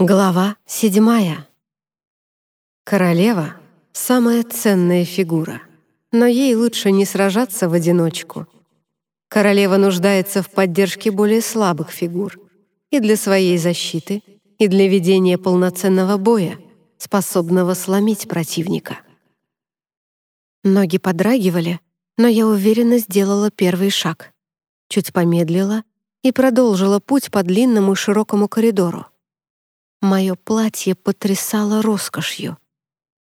Глава седьмая. Королева — самая ценная фигура, но ей лучше не сражаться в одиночку. Королева нуждается в поддержке более слабых фигур и для своей защиты, и для ведения полноценного боя, способного сломить противника. Ноги подрагивали, но я уверенно сделала первый шаг, чуть помедлила и продолжила путь по длинному широкому коридору. Мое платье потрясало роскошью.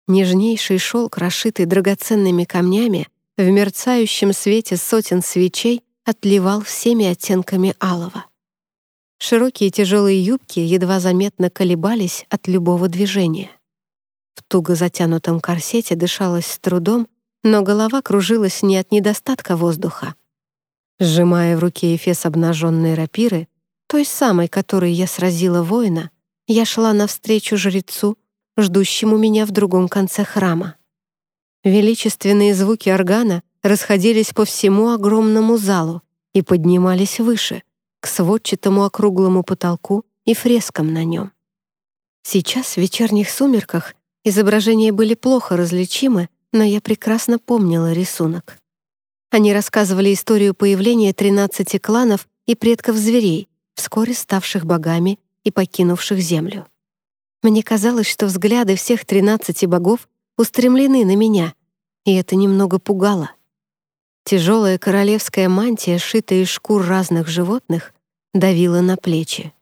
Нежнейший шелк, расшитый драгоценными камнями, в мерцающем свете сотен свечей отливал всеми оттенками алого. Широкие тяжелые юбки едва заметно колебались от любого движения. В туго затянутом корсете дышалось с трудом, но голова кружилась не от недостатка воздуха. Сжимая в руке эфес обнаженной рапиры, той самой, которой я сразила воина, я шла навстречу жрецу, ждущему меня в другом конце храма. Величественные звуки органа расходились по всему огромному залу и поднимались выше, к сводчатому округлому потолку и фрескам на нем. Сейчас в вечерних сумерках изображения были плохо различимы, но я прекрасно помнила рисунок. Они рассказывали историю появления 13 кланов и предков зверей, вскоре ставших богами и покинувших землю. Мне казалось, что взгляды всех тринадцати богов устремлены на меня, и это немного пугало. Тяжелая королевская мантия, сшитая из шкур разных животных, давила на плечи.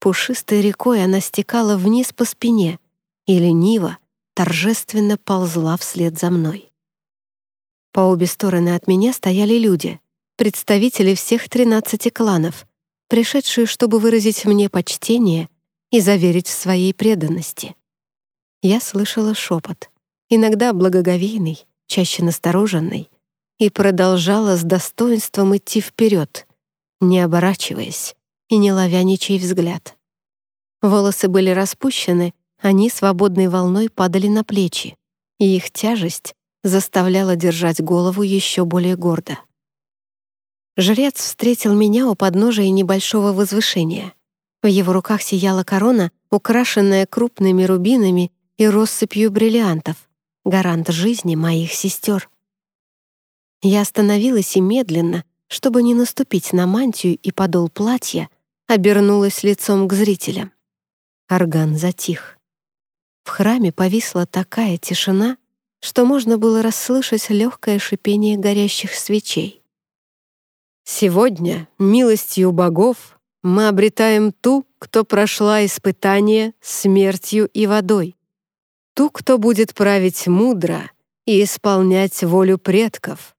Пушистой рекой она стекала вниз по спине и лениво, торжественно ползла вслед за мной. По обе стороны от меня стояли люди, представители всех тринадцати кланов, пришедшие, чтобы выразить мне почтение и заверить в своей преданности. Я слышала шепот, иногда благоговейный, чаще настороженный, и продолжала с достоинством идти вперед, не оборачиваясь и не ловя ничей взгляд. Волосы были распущены, они свободной волной падали на плечи, и их тяжесть заставляла держать голову еще более гордо. Жрец встретил меня у подножия небольшого возвышения. В его руках сияла корона, украшенная крупными рубинами и россыпью бриллиантов, гарант жизни моих сестер. Я остановилась и медленно, чтобы не наступить на мантию и подол платья, обернулась лицом к зрителям. Орган затих. В храме повисла такая тишина, что можно было расслышать легкое шипение горящих свечей. Сегодня, милостью богов, мы обретаем ту, кто прошла испытание смертью и водой, ту, кто будет править мудро и исполнять волю предков.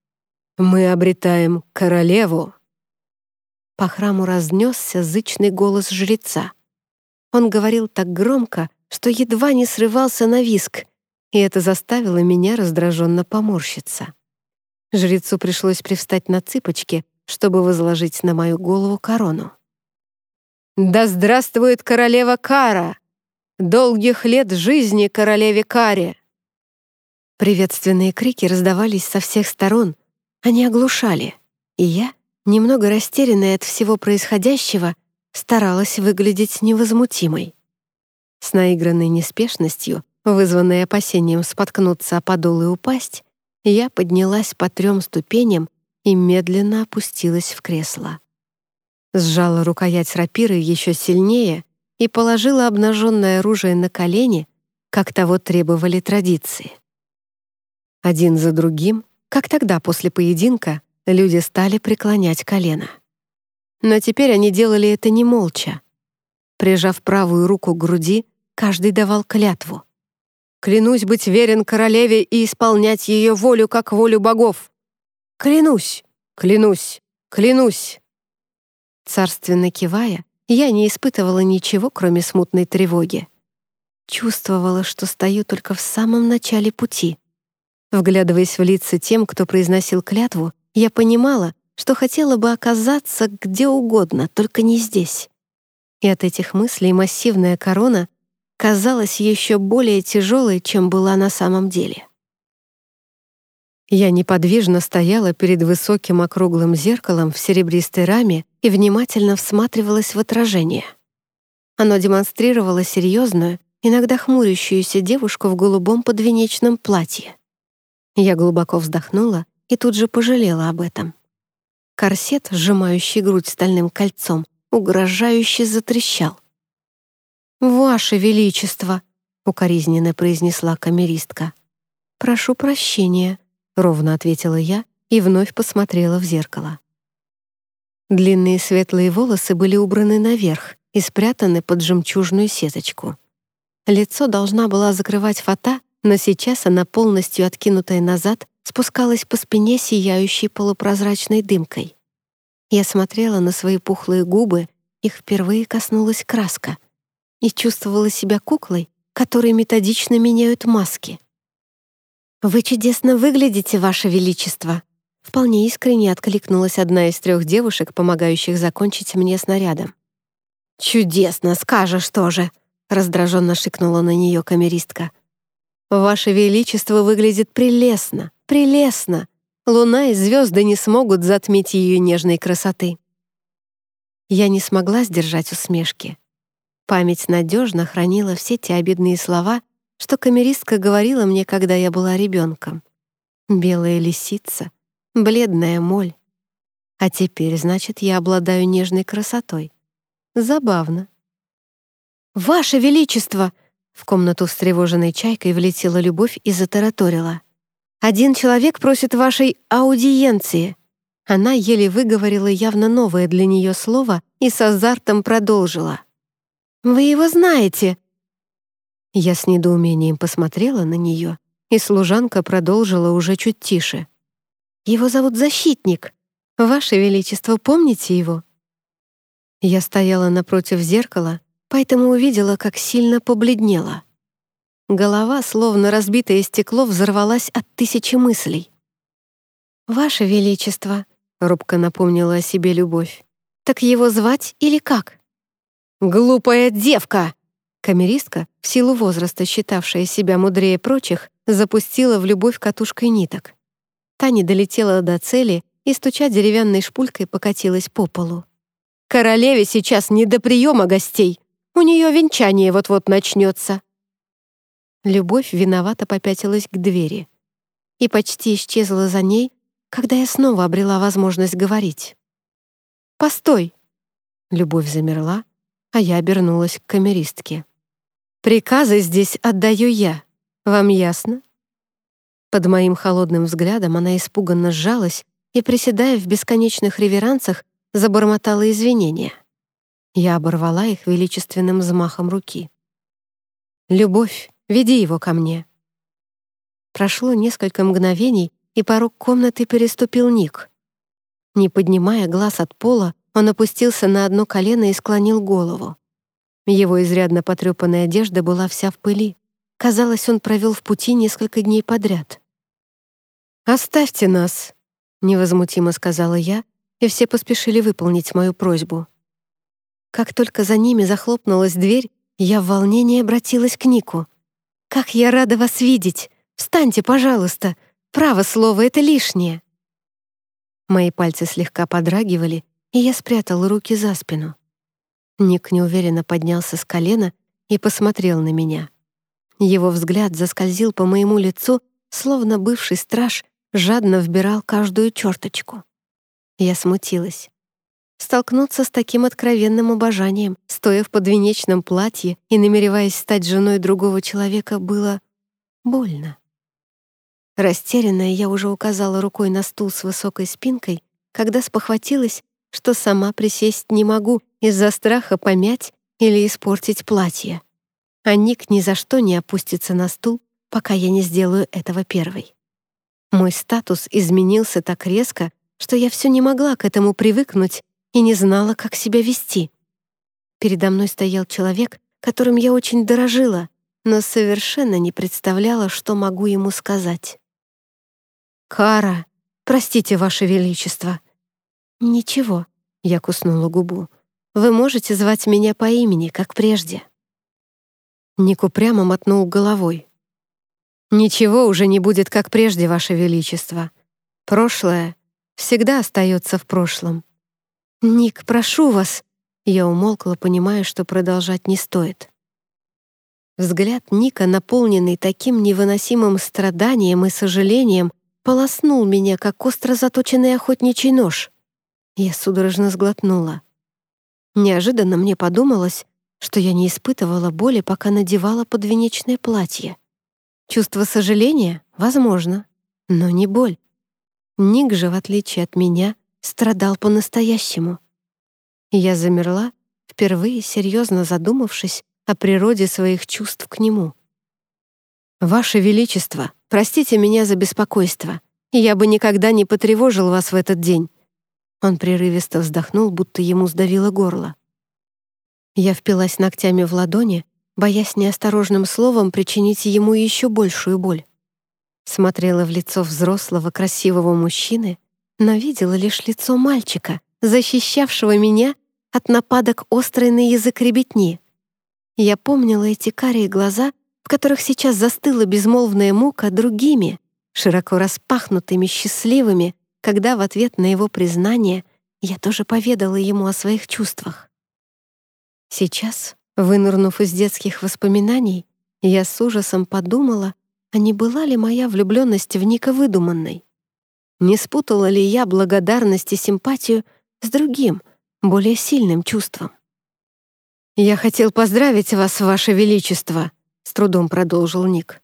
Мы обретаем королеву. По храму разнесся зычный голос жреца. Он говорил так громко, что едва не срывался на виск, и это заставило меня раздраженно поморщиться. Жрецу пришлось привстать на цыпочки — чтобы возложить на мою голову корону. «Да здравствует королева Кара! Долгих лет жизни королеве Каре!» Приветственные крики раздавались со всех сторон, они оглушали, и я, немного растерянная от всего происходящего, старалась выглядеть невозмутимой. С наигранной неспешностью, вызванной опасением споткнуться о подол и упасть, я поднялась по трем ступеням и медленно опустилась в кресло. Сжала рукоять рапиры еще сильнее и положила обнаженное оружие на колени, как того требовали традиции. Один за другим, как тогда после поединка, люди стали преклонять колено. Но теперь они делали это не молча. Прижав правую руку к груди, каждый давал клятву. «Клянусь быть верен королеве и исполнять ее волю, как волю богов!» Клянусь, клянусь, клянусь!» Царственно кивая, я не испытывала ничего, кроме смутной тревоги. Чувствовала, что стою только в самом начале пути. Вглядываясь в лица тем, кто произносил клятву, я понимала, что хотела бы оказаться где угодно, только не здесь. И от этих мыслей массивная корона казалась еще более тяжелой, чем была на самом деле. Я неподвижно стояла перед высоким округлым зеркалом в серебристой раме и внимательно всматривалась в отражение. Оно демонстрировало серьезную, иногда хмурящуюся девушку в голубом подвенечном платье. Я глубоко вздохнула и тут же пожалела об этом. Корсет, сжимающий грудь стальным кольцом, угрожающе затрещал. «Ваше Величество!» — укоризненно произнесла камеристка. «Прошу прощения», — ровно ответила я и вновь посмотрела в зеркало. Длинные светлые волосы были убраны наверх и спрятаны под жемчужную сеточку. Лицо должна была закрывать фата, но сейчас она, полностью откинутая назад, спускалась по спине сияющей полупрозрачной дымкой. Я смотрела на свои пухлые губы, их впервые коснулась краска, и чувствовала себя куклой, которой методично меняют маски. «Вы чудесно выглядите, Ваше Величество!» Вполне искренне откликнулась одна из трех девушек, помогающих закончить мне снарядом. «Чудесно, скажешь тоже!» — раздраженно шикнула на нее камеристка. «Ваше Величество выглядит прелестно, прелестно! Луна и звезды не смогут затмить ее нежной красоты». Я не смогла сдержать усмешки. Память надежно хранила все те обидные слова, что камеристка говорила мне, когда я была ребенком. Белая лисица, бледная моль. А теперь, значит, я обладаю нежной красотой. Забавно. «Ваше Величество!» В комнату встревоженной чайкой влетела любовь и затараторила. «Один человек просит вашей аудиенции». Она еле выговорила явно новое для нее слово и с азартом продолжила. «Вы его знаете!» Я с недоумением посмотрела на нее, и служанка продолжила уже чуть тише. «Его зовут Защитник. Ваше Величество, помните его?» Я стояла напротив зеркала, поэтому увидела, как сильно побледнела. Голова, словно разбитое стекло, взорвалась от тысячи мыслей. «Ваше Величество», — робко напомнила о себе любовь, «так его звать или как?» «Глупая девка!» Камеристка, в силу возраста считавшая себя мудрее прочих, запустила в любовь катушкой ниток. Та не долетела до цели и, стуча деревянной шпулькой, покатилась по полу. «Королеве сейчас не до приема гостей. У нее венчание вот-вот начнется». Любовь виновато попятилась к двери и почти исчезла за ней, когда я снова обрела возможность говорить. «Постой!» Любовь замерла, а я обернулась к камеристке. Приказы здесь отдаю я. Вам ясно?» Под моим холодным взглядом она испуганно сжалась и, приседая в бесконечных реверансах, забормотала извинения. Я оборвала их величественным взмахом руки. «Любовь, веди его ко мне». Прошло несколько мгновений, и порог комнаты переступил Ник. Не поднимая глаз от пола, он опустился на одно колено и склонил голову. Его изрядно потрепанная одежда была вся в пыли. Казалось, он провел в пути несколько дней подряд. «Оставьте нас», — невозмутимо сказала я, и все поспешили выполнить мою просьбу. Как только за ними захлопнулась дверь, я в волнении обратилась к Нику. «Как я рада вас видеть! Встаньте, пожалуйста! Право слово, это лишнее!» Мои пальцы слегка подрагивали, и я спрятала руки за спину. Ник неуверенно поднялся с колена и посмотрел на меня. Его взгляд заскользил по моему лицу, словно бывший страж жадно вбирал каждую черточку. Я смутилась. Столкнуться с таким откровенным обожанием, стоя в подвенечном платье и намереваясь стать женой другого человека, было больно. Растерянная, я уже указала рукой на стул с высокой спинкой, когда спохватилась, что сама присесть не могу из-за страха помять или испортить платье. А Ник ни за что не опустится на стул, пока я не сделаю этого первой. Мой статус изменился так резко, что я все не могла к этому привыкнуть и не знала, как себя вести. Передо мной стоял человек, которым я очень дорожила, но совершенно не представляла, что могу ему сказать. «Кара, простите, Ваше Величество». «Ничего», — я куснула губу. Вы можете звать меня по имени, как прежде». Ник упрямо мотнул головой. «Ничего уже не будет, как прежде, Ваше Величество. Прошлое всегда остается в прошлом». «Ник, прошу вас!» Я умолкла, понимая, что продолжать не стоит. Взгляд Ника, наполненный таким невыносимым страданием и сожалением, полоснул меня, как остро заточенный охотничий нож. Я судорожно сглотнула. Неожиданно мне подумалось, что я не испытывала боли, пока надевала подвенечное платье. Чувство сожаления? Возможно, но не боль. Ник же, в отличие от меня, страдал по-настоящему. Я замерла, впервые серьезно задумавшись о природе своих чувств к нему. «Ваше Величество, простите меня за беспокойство. Я бы никогда не потревожил вас в этот день». Он прерывисто вздохнул, будто ему сдавило горло. Я впилась ногтями в ладони, боясь неосторожным словом причинить ему еще большую боль. Смотрела в лицо взрослого красивого мужчины, но видела лишь лицо мальчика, защищавшего меня от нападок острой на язык ребятни. Я помнила эти карие глаза, в которых сейчас застыла безмолвная мука другими, широко распахнутыми, счастливыми, когда в ответ на его признание я тоже поведала ему о своих чувствах. Сейчас, вынырнув из детских воспоминаний, я с ужасом подумала, а не была ли моя влюбленность в Ника выдуманной? Не спутала ли я благодарность и симпатию с другим, более сильным чувством? «Я хотел поздравить вас, Ваше Величество», — с трудом продолжил Ник.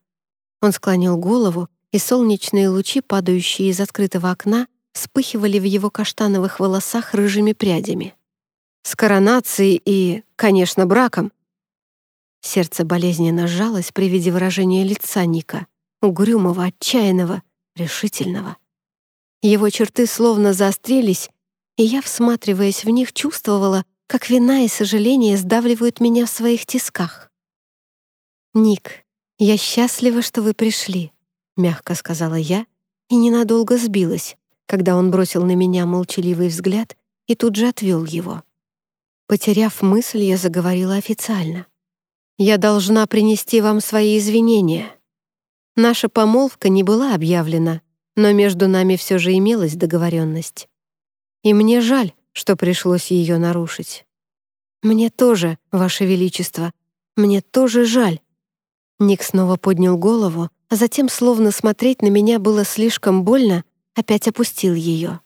Он склонил голову, и солнечные лучи, падающие из открытого окна, вспыхивали в его каштановых волосах рыжими прядями. «С коронацией и, конечно, браком». Сердце болезненно сжалось при виде выражения лица Ника, угрюмого, отчаянного, решительного. Его черты словно заострились, и я, всматриваясь в них, чувствовала, как вина и сожаление сдавливают меня в своих тисках. «Ник, я счастлива, что вы пришли», — мягко сказала я и ненадолго сбилась, когда он бросил на меня молчаливый взгляд и тут же отвел его. Потеряв мысль, я заговорила официально. «Я должна принести вам свои извинения. Наша помолвка не была объявлена, но между нами все же имелась договоренность. И мне жаль, что пришлось ее нарушить. Мне тоже, Ваше Величество, мне тоже жаль». Ник снова поднял голову, а затем, словно смотреть на меня было слишком больно, опять опустил ее.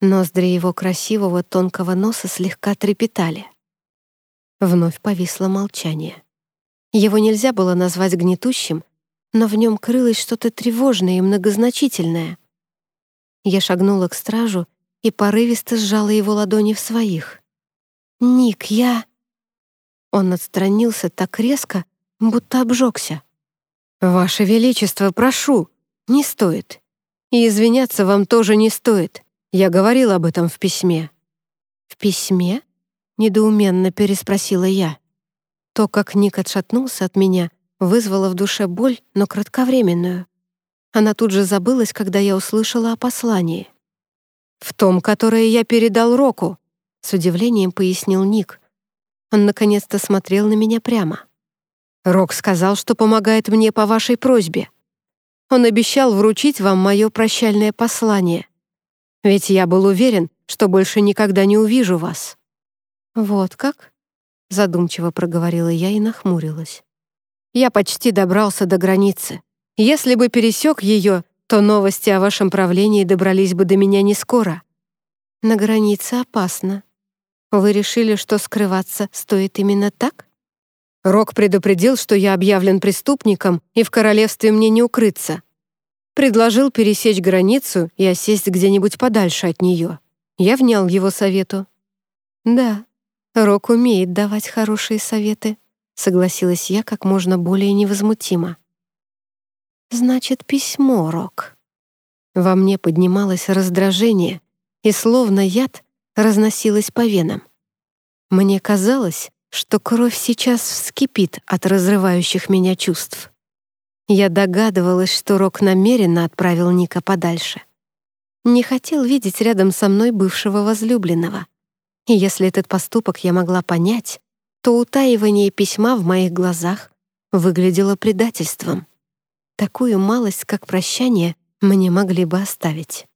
Ноздри его красивого тонкого носа слегка трепетали. Вновь повисло молчание. Его нельзя было назвать гнетущим, но в нем крылось что-то тревожное и многозначительное. Я шагнула к стражу и порывисто сжала его ладони в своих. «Ник, я...» Он отстранился так резко, будто обжегся. «Ваше Величество, прошу, не стоит. И извиняться вам тоже не стоит. Я говорил об этом в письме». «В письме?» — недоуменно переспросила я. То, как Ник отшатнулся от меня, вызвало в душе боль, но кратковременную. Она тут же забылась, когда я услышала о послании. «В том, которое я передал Року», — с удивлением пояснил Ник. Он наконец-то смотрел на меня прямо. «Рок сказал, что помогает мне по вашей просьбе. Он обещал вручить вам мое прощальное послание. Ведь я был уверен, что больше никогда не увижу вас». «Вот как?» — задумчиво проговорила я и нахмурилась. Я почти добрался до границы. Если бы пересек ее, то новости о вашем правлении добрались бы до меня не скоро. На границе опасно. Вы решили, что скрываться стоит именно так? Рок предупредил, что я объявлен преступником, и в королевстве мне не укрыться. Предложил пересечь границу и осесть где-нибудь подальше от нее. Я внял его совету. Да, Рок умеет давать хорошие советы. — согласилась я как можно более невозмутимо. «Значит, письмо, Рок». Во мне поднималось раздражение, и словно яд разносилось по венам. Мне казалось, что кровь сейчас вскипит от разрывающих меня чувств. Я догадывалась, что Рок намеренно отправил Ника подальше. Не хотел видеть рядом со мной бывшего возлюбленного. И если этот поступок я могла понять, то утаивание письма в моих глазах выглядело предательством. Такую малость, как прощание, мне могли бы оставить.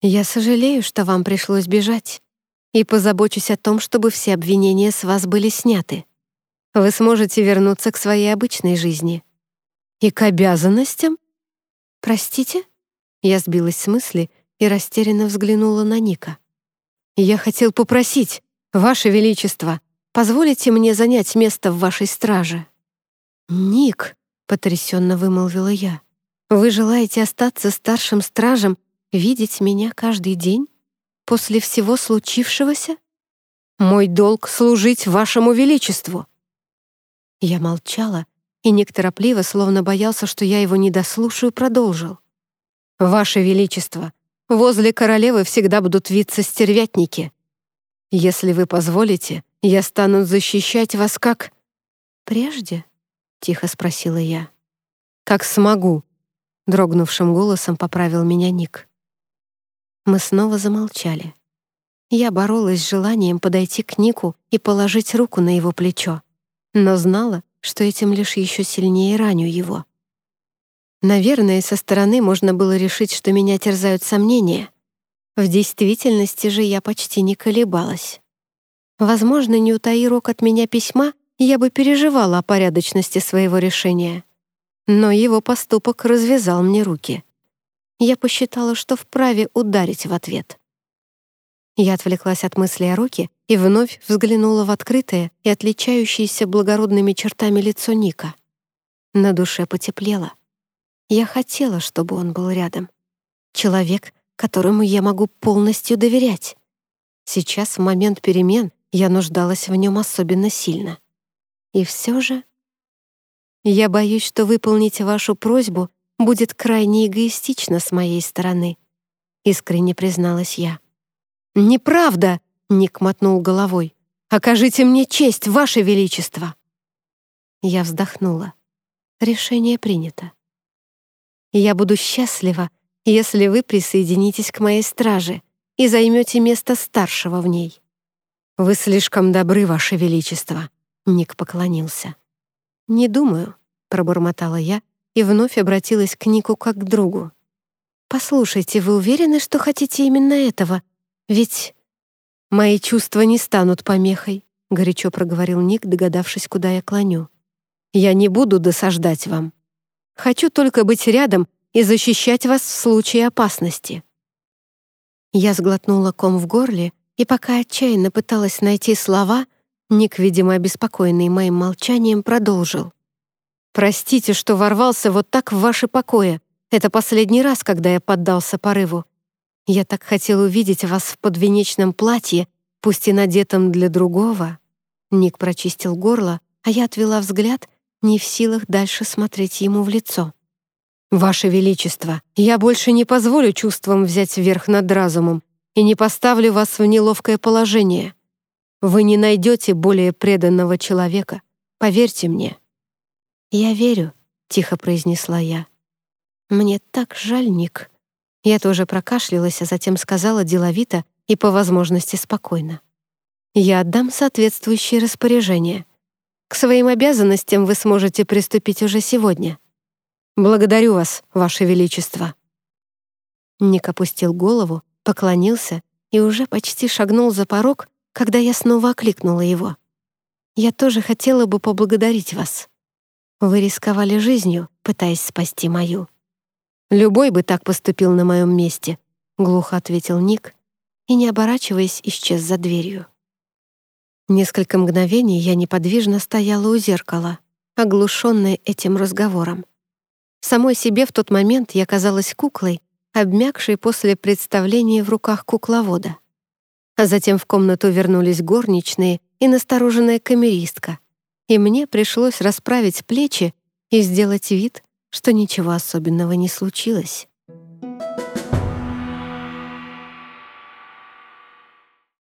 «Я сожалею, что вам пришлось бежать. и позабочусь о том, чтобы все обвинения с вас были сняты. Вы сможете вернуться к своей обычной жизни. И к обязанностям? Простите? Я сбилась с мысли и растерянно взглянула на Ника. Я хотел попросить, Ваше Величество, позволите мне занять место в вашей страже. Ник, потрясенно вымолвила я. Вы желаете остаться старшим стражем, видеть меня каждый день? После всего случившегося? Мой долг — служить вашему величеству». Я молчала, и Ник торопливо, словно боялся, что я его не дослушаю, продолжил. «Ваше Величество, возле королевы всегда будут виться стервятники. Если вы позволите, я стану защищать вас как...» «Прежде?» — тихо спросила я. «Как смогу», — дрогнувшим голосом поправил меня Ник. Мы снова замолчали. Я боролась с желанием подойти к Нику и положить руку на его плечо, но знала, что этим лишь еще сильнее раню его. Наверное, со стороны можно было решить, что меня терзают сомнения. В действительности же я почти не колебалась. Возможно, не утаи рок от меня письма, я бы переживала о порядочности своего решения. Но его поступок развязал мне руки я посчитала, что вправе ударить в ответ. Я отвлеклась от мысли о руке и вновь взглянула в открытое и отличающееся благородными чертами лицо Ника. На душе потеплело. Я хотела, чтобы он был рядом. Человек, которому я могу полностью доверять. Сейчас, в момент перемен, я нуждалась в нем особенно сильно. И все же... Я боюсь, что выполнить вашу просьбу будет крайне эгоистично с моей стороны», — искренне призналась я. «Неправда!» — Ник мотнул головой. «Окажите мне честь, Ваше Величество!» Я вздохнула. Решение принято. «Я буду счастлива, если вы присоединитесь к моей страже и займете место старшего в ней». «Вы слишком добры, Ваше Величество», — Ник поклонился. «Не думаю», — пробормотала я, и вновь обратилась к Нику как к другу. «Послушайте, вы уверены, что хотите именно этого? Ведь мои чувства не станут помехой», — горячо проговорил Ник, догадавшись, куда я клоню. «Я не буду досаждать вам. Хочу только быть рядом и защищать вас в случае опасности». Я сглотнула ком в горле, и пока отчаянно пыталась найти слова, Ник, видимо, обеспокоенный моим молчанием, продолжил. Простите, что ворвался вот так в ваши покои. Это последний раз, когда я поддался порыву. Я так хотел увидеть вас в подвенечном платье, пусть и надетом для другого». Ник прочистил горло, а я отвела взгляд, не в силах дальше смотреть ему в лицо. «Ваше Величество, я больше не позволю чувствам взять верх над разумом и не поставлю вас в неловкое положение. Вы не найдете более преданного человека, поверьте мне». «Я верю», — тихо произнесла я. «Мне так жаль, Ник». Я тоже прокашлялась, а затем сказала деловито и по возможности спокойно. «Я отдам соответствующие распоряжения. К своим обязанностям вы сможете приступить уже сегодня. Благодарю вас, Ваше Величество». Ник опустил голову, поклонился и уже почти шагнул за порог, когда я снова окликнула его. «Я тоже хотела бы поблагодарить вас». Вы рисковали жизнью, пытаясь спасти мою. Любой бы так поступил на моем месте, глухо ответил Ник и, не оборачиваясь, исчез за дверью. Несколько мгновений я неподвижно стояла у зеркала, оглушенная этим разговором. Самой себе в тот момент я казалась куклой, обмякшей после представления в руках кукловода. А затем в комнату вернулись горничные и настороженная камеристка, и мне пришлось расправить плечи и сделать вид, что ничего особенного не случилось.